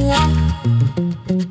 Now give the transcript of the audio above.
Yeah.